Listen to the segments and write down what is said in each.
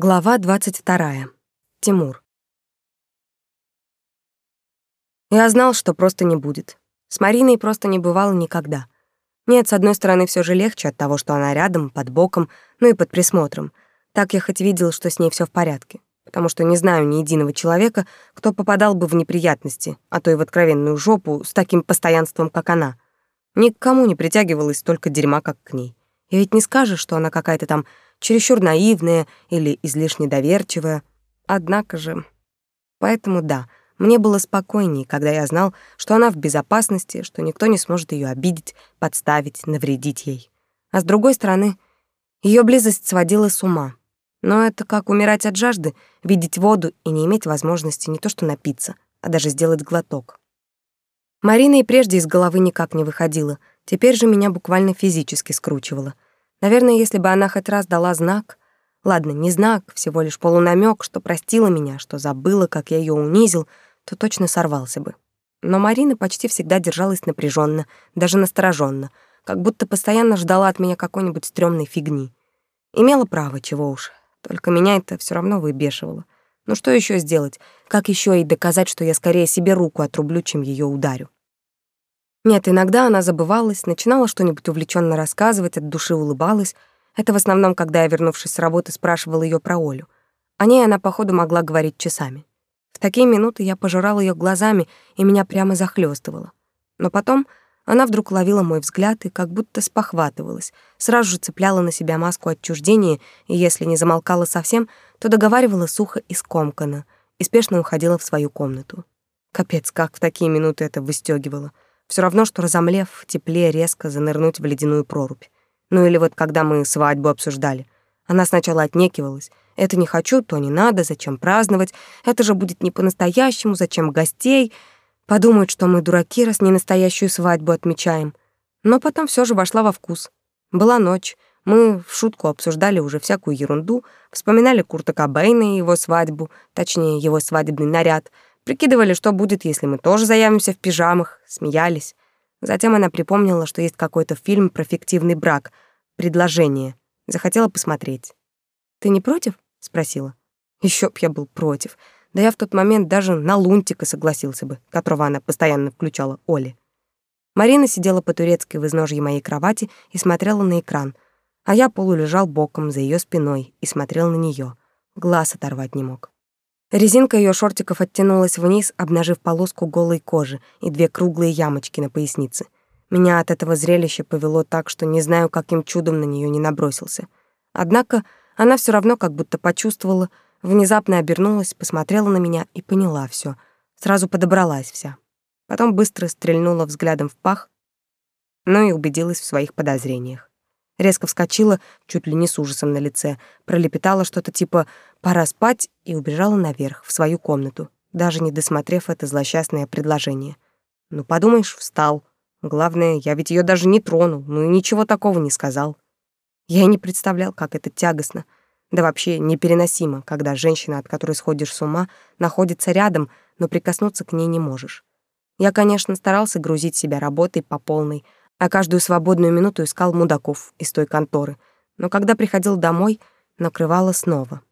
Глава 22. Тимур. Я знал, что просто не будет. С Мариной просто не бывало никогда. Нет, с одной стороны, все же легче от того, что она рядом, под боком, ну и под присмотром. Так я хоть видел, что с ней все в порядке. Потому что не знаю ни единого человека, кто попадал бы в неприятности, а то и в откровенную жопу с таким постоянством, как она. Ни к кому не притягивалось столько дерьма, как к ней. И ведь не скажешь, что она какая-то там чересчур наивная или излишне доверчивая. Однако же... Поэтому да, мне было спокойнее, когда я знал, что она в безопасности, что никто не сможет ее обидеть, подставить, навредить ей. А с другой стороны, ее близость сводила с ума. Но это как умирать от жажды, видеть воду и не иметь возможности не то что напиться, а даже сделать глоток. Марина и прежде из головы никак не выходила, теперь же меня буквально физически скручивала — Наверное, если бы она хоть раз дала знак, ладно, не знак, всего лишь полунамек, что простила меня, что забыла, как я ее унизил, то точно сорвался бы. Но Марина почти всегда держалась напряженно, даже настороженно, как будто постоянно ждала от меня какой-нибудь стрёмной фигни. Имела право, чего уж. Только меня это все равно выбешивало. Ну что еще сделать? Как еще и доказать, что я скорее себе руку отрублю, чем ее ударю? Нет, иногда она забывалась, начинала что-нибудь увлеченно рассказывать, от души улыбалась. Это в основном, когда я, вернувшись с работы, спрашивала ее про Олю. О ней она, походу, могла говорить часами. В такие минуты я пожирала ее глазами, и меня прямо захлестывало. Но потом она вдруг ловила мой взгляд и как будто спохватывалась, сразу же цепляла на себя маску отчуждения, и если не замолкала совсем, то договаривала сухо и скомканно, и спешно уходила в свою комнату. Капец, как в такие минуты это выстёгивало — все равно, что разомлев, в тепле резко занырнуть в ледяную прорубь. Ну или вот когда мы свадьбу обсуждали. Она сначала отнекивалась. Это не хочу, то не надо, зачем праздновать? Это же будет не по-настоящему, зачем гостей? Подумают, что мы дураки, раз не настоящую свадьбу отмечаем. Но потом все же вошла во вкус. Была ночь. Мы в шутку обсуждали уже всякую ерунду, вспоминали Курта Кобейна и его свадьбу, точнее, его свадебный наряд — Прикидывали, что будет, если мы тоже заявимся в пижамах, смеялись. Затем она припомнила, что есть какой-то фильм про фиктивный брак, предложение. Захотела посмотреть. «Ты не против?» — спросила. Еще б я был против. Да я в тот момент даже на Лунтика согласился бы, которого она постоянно включала Оле. Марина сидела по-турецки в изножье моей кровати и смотрела на экран, а я полулежал боком за ее спиной и смотрел на нее. Глаз оторвать не мог. Резинка ее шортиков оттянулась вниз, обнажив полоску голой кожи и две круглые ямочки на пояснице. Меня от этого зрелища повело так, что не знаю, каким чудом на нее не набросился. Однако она все равно как будто почувствовала, внезапно обернулась, посмотрела на меня и поняла все. Сразу подобралась вся. Потом быстро стрельнула взглядом в пах, но и убедилась в своих подозрениях резко вскочила, чуть ли не с ужасом на лице, пролепетала что-то типа «пора спать» и убежала наверх, в свою комнату, даже не досмотрев это злосчастное предложение. Ну, подумаешь, встал. Главное, я ведь ее даже не тронул, ну и ничего такого не сказал. Я не представлял, как это тягостно, да вообще непереносимо, когда женщина, от которой сходишь с ума, находится рядом, но прикоснуться к ней не можешь. Я, конечно, старался грузить себя работой по полной, а каждую свободную минуту искал мудаков из той конторы. Но когда приходил домой, накрывало снова.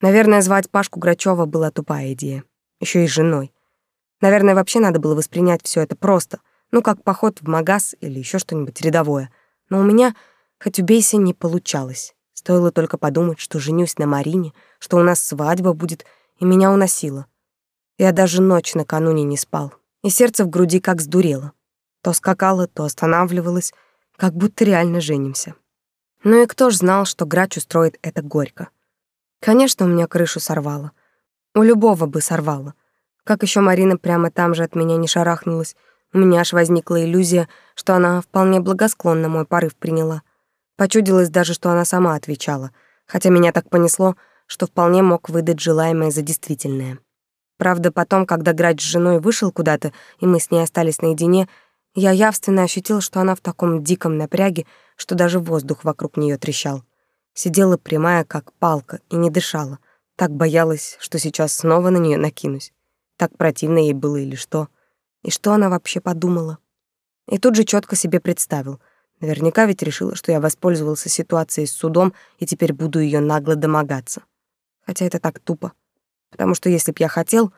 Наверное, звать Пашку Грачева была тупая идея. Еще и женой. Наверное, вообще надо было воспринять все это просто, ну, как поход в магаз или еще что-нибудь рядовое. Но у меня, хоть убейся, не получалось. Стоило только подумать, что женюсь на Марине, что у нас свадьба будет, и меня уносило. Я даже ночь накануне не спал, и сердце в груди как сдурело. То скакала, то останавливалась, как будто реально женимся. Ну и кто ж знал, что грач устроит это горько? Конечно, у меня крышу сорвало. У любого бы сорвало. Как еще Марина прямо там же от меня не шарахнулась, у меня аж возникла иллюзия, что она вполне благосклонно мой порыв приняла. Почудилось даже, что она сама отвечала, хотя меня так понесло, что вполне мог выдать желаемое за действительное. Правда, потом, когда грач с женой вышел куда-то, и мы с ней остались наедине, я явственно ощутила, что она в таком диком напряге, что даже воздух вокруг нее трещал. Сидела прямая, как палка, и не дышала. Так боялась, что сейчас снова на нее накинусь. Так противно ей было или что. И что она вообще подумала? И тут же четко себе представил. Наверняка ведь решила, что я воспользовался ситуацией с судом и теперь буду ее нагло домогаться. Хотя это так тупо. Потому что если б я хотел,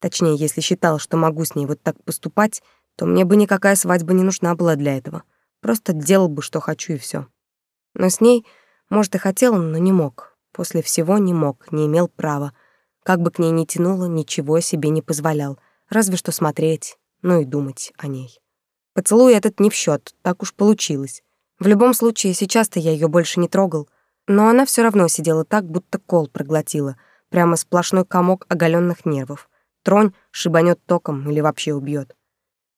точнее, если считал, что могу с ней вот так поступать, то мне бы никакая свадьба не нужна была для этого. Просто делал бы, что хочу, и все. Но с ней, может, и хотел, но не мог. После всего не мог, не имел права. Как бы к ней ни тянуло, ничего себе не позволял. Разве что смотреть, ну и думать о ней. Поцелуй этот не в счет, так уж получилось. В любом случае, сейчас-то я ее больше не трогал, но она все равно сидела так, будто кол проглотила, прямо сплошной комок оголенных нервов. Тронь шибанет током или вообще убьет.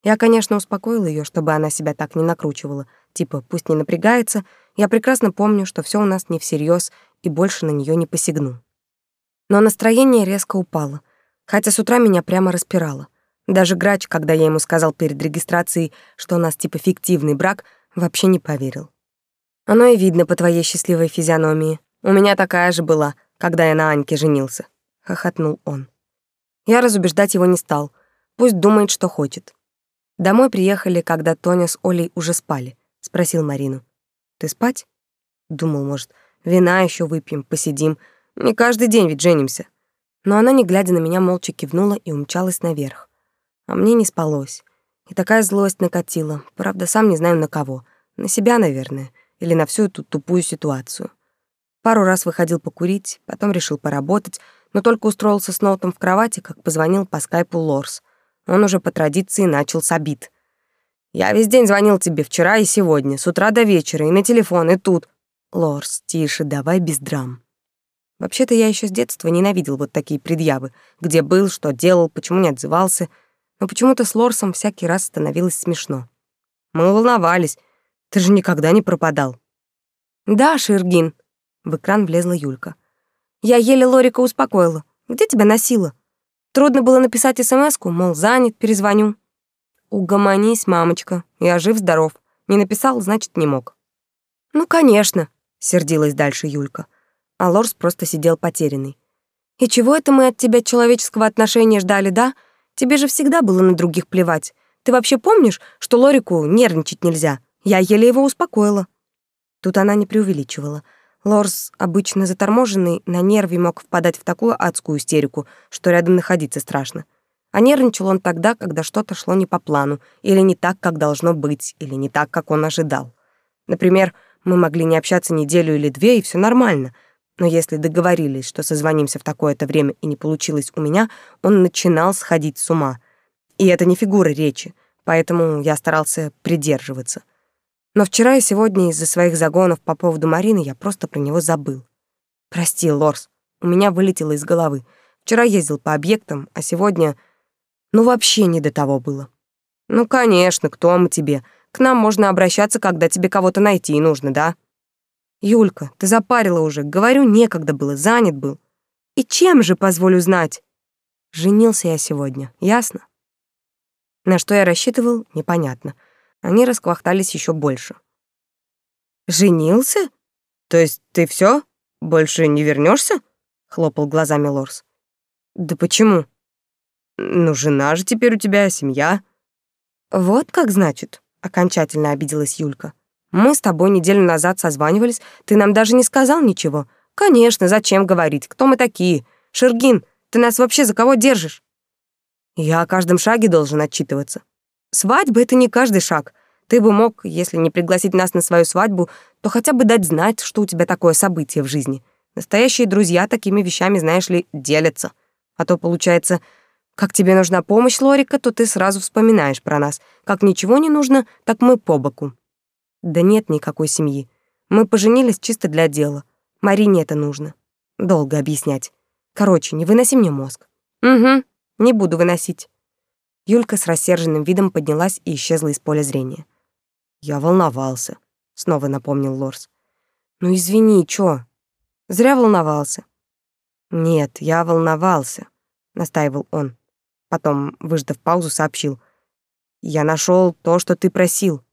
Я, конечно, успокоил ее, чтобы она себя так не накручивала, типа пусть не напрягается, я прекрасно помню, что все у нас не всерьез и больше на нее не посягну. Но настроение резко упало, хотя с утра меня прямо распирало. Даже Грач, когда я ему сказал перед регистрацией, что у нас типа фиктивный брак, вообще не поверил. Оно и видно по твоей счастливой физиономии. У меня такая же была, когда я на Аньке женился, хохотнул он. Я разубеждать его не стал. Пусть думает, что хочет. Домой приехали, когда Тоня с Олей уже спали, спросил Марину. Ты спать? Думал, может, вина еще выпьем, посидим. Не каждый день ведь женимся. Но она, не глядя на меня, молча кивнула и умчалась наверх. А мне не спалось. И такая злость накатила. Правда, сам не знаю на кого. На себя, наверное. Или на всю эту тупую ситуацию. Пару раз выходил покурить, потом решил поработать, но только устроился с ноутом в кровати, как позвонил по скайпу Лорс. Он уже по традиции начал с обид. «Я весь день звонил тебе вчера и сегодня, с утра до вечера, и на телефон, и тут». «Лорс, тише, давай без драм». Вообще-то я еще с детства ненавидел вот такие предъявы. Где был, что делал, почему не отзывался — но почему-то с Лорсом всякий раз становилось смешно. Мы волновались. Ты же никогда не пропадал. Да, Ширгин. В экран влезла Юлька. Я еле Лорика успокоила. Где тебя носила? Трудно было написать СМСку, мол, занят, перезвоню. Угомонись, мамочка. Я жив-здоров. Не написал, значит, не мог. Ну, конечно, сердилась дальше Юлька. А Лорс просто сидел потерянный. И чего это мы от тебя человеческого отношения ждали, да? Тебе же всегда было на других плевать. Ты вообще помнишь, что Лорику нервничать нельзя? Я еле его успокоила». Тут она не преувеличивала. Лорс, обычно заторможенный, на нерве мог впадать в такую адскую истерику, что рядом находиться страшно. А нервничал он тогда, когда что-то шло не по плану, или не так, как должно быть, или не так, как он ожидал. Например, мы могли не общаться неделю или две, и все нормально — но если договорились, что созвонимся в такое-то время и не получилось у меня, он начинал сходить с ума. И это не фигура речи, поэтому я старался придерживаться. Но вчера и сегодня из-за своих загонов по поводу Марины я просто про него забыл. Прости, Лорс, у меня вылетело из головы. Вчера ездил по объектам, а сегодня... Ну, вообще не до того было. Ну, конечно, кто мы тебе? К нам можно обращаться, когда тебе кого-то найти нужно, да? Юлька, ты запарила уже. Говорю, некогда было, занят был. И чем же, позволю знать? Женился я сегодня, ясно? На что я рассчитывал, непонятно. Они расквахтались еще больше. Женился? То есть ты все? Больше не вернешься? Хлопал глазами Лорс. Да почему? Ну, жена же теперь у тебя, семья. Вот как значит, окончательно обиделась Юлька. Мы с тобой неделю назад созванивались, ты нам даже не сказал ничего. Конечно, зачем говорить? Кто мы такие? Шергин, ты нас вообще за кого держишь? Я о каждом шаге должен отчитываться. Свадьба — это не каждый шаг. Ты бы мог, если не пригласить нас на свою свадьбу, то хотя бы дать знать, что у тебя такое событие в жизни. Настоящие друзья такими вещами, знаешь ли, делятся. А то получается, как тебе нужна помощь, Лорика, то ты сразу вспоминаешь про нас. Как ничего не нужно, так мы по боку. Да нет никакой семьи. Мы поженились чисто для дела. Марине это нужно. Долго объяснять. Короче, не выноси мне мозг. Угу, не буду выносить. Юлька с рассерженным видом поднялась и исчезла из поля зрения. Я волновался, снова напомнил Лорс. Ну извини, чё? Зря волновался. Нет, я волновался, настаивал он. Потом, выждав паузу, сообщил: "Я нашел то, что ты просил.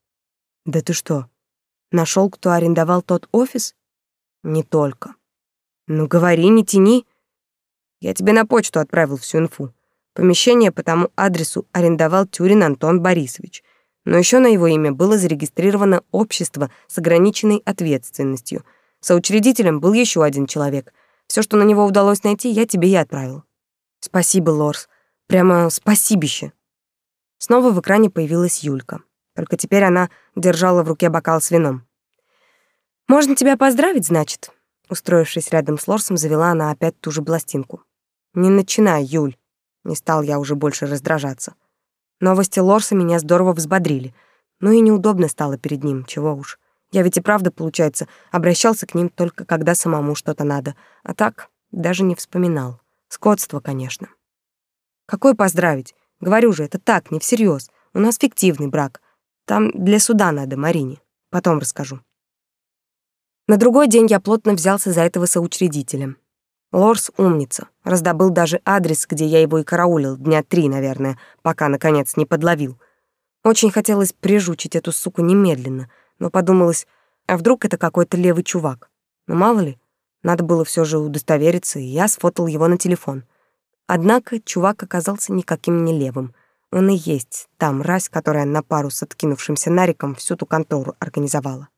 Да ты что? Нашел, кто арендовал тот офис? Не только. Ну говори, не тяни. Я тебе на почту отправил всю инфу. Помещение по тому адресу арендовал Тюрин Антон Борисович. Но еще на его имя было зарегистрировано общество с ограниченной ответственностью. Соучредителем был еще один человек. Все, что на него удалось найти, я тебе и отправил. Спасибо, Лорс. Прямо спасибище. Снова в экране появилась Юлька. Только теперь она держала в руке бокал с вином. «Можно тебя поздравить, значит?» Устроившись рядом с Лорсом, завела она опять ту же бластинку. «Не начинай, Юль!» Не стал я уже больше раздражаться. Новости Лорса меня здорово взбодрили. Ну и неудобно стало перед ним, чего уж. Я ведь и правда, получается, обращался к ним только когда самому что-то надо. А так даже не вспоминал. Скотство, конечно. Какой поздравить? Говорю же, это так, не всерьез. У нас фиктивный брак. Там для суда надо, Марине. Потом расскажу. На другой день я плотно взялся за этого соучредителя. Лорс умница. Раздобыл даже адрес, где я его и караулил, дня три, наверное, пока, наконец, не подловил. Очень хотелось прижучить эту суку немедленно, но подумалось, а вдруг это какой-то левый чувак? Ну, мало ли, надо было все же удостовериться, и я сфотал его на телефон. Однако чувак оказался никаким не левым. Он и есть та мразь, которая на пару с откинувшимся Нариком всю ту контору организовала.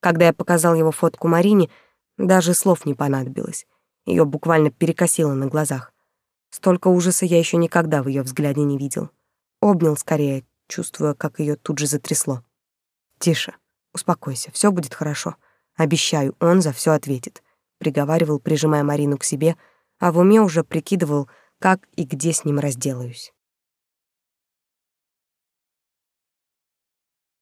Когда я показал его фотку Марине, даже слов не понадобилось. Ее буквально перекосило на глазах. Столько ужаса я еще никогда в ее взгляде не видел. Обнял скорее, чувствуя, как ее тут же затрясло. «Тише, успокойся, все будет хорошо. Обещаю, он за все ответит», — приговаривал, прижимая Марину к себе, а в уме уже прикидывал, как и где с ним разделаюсь.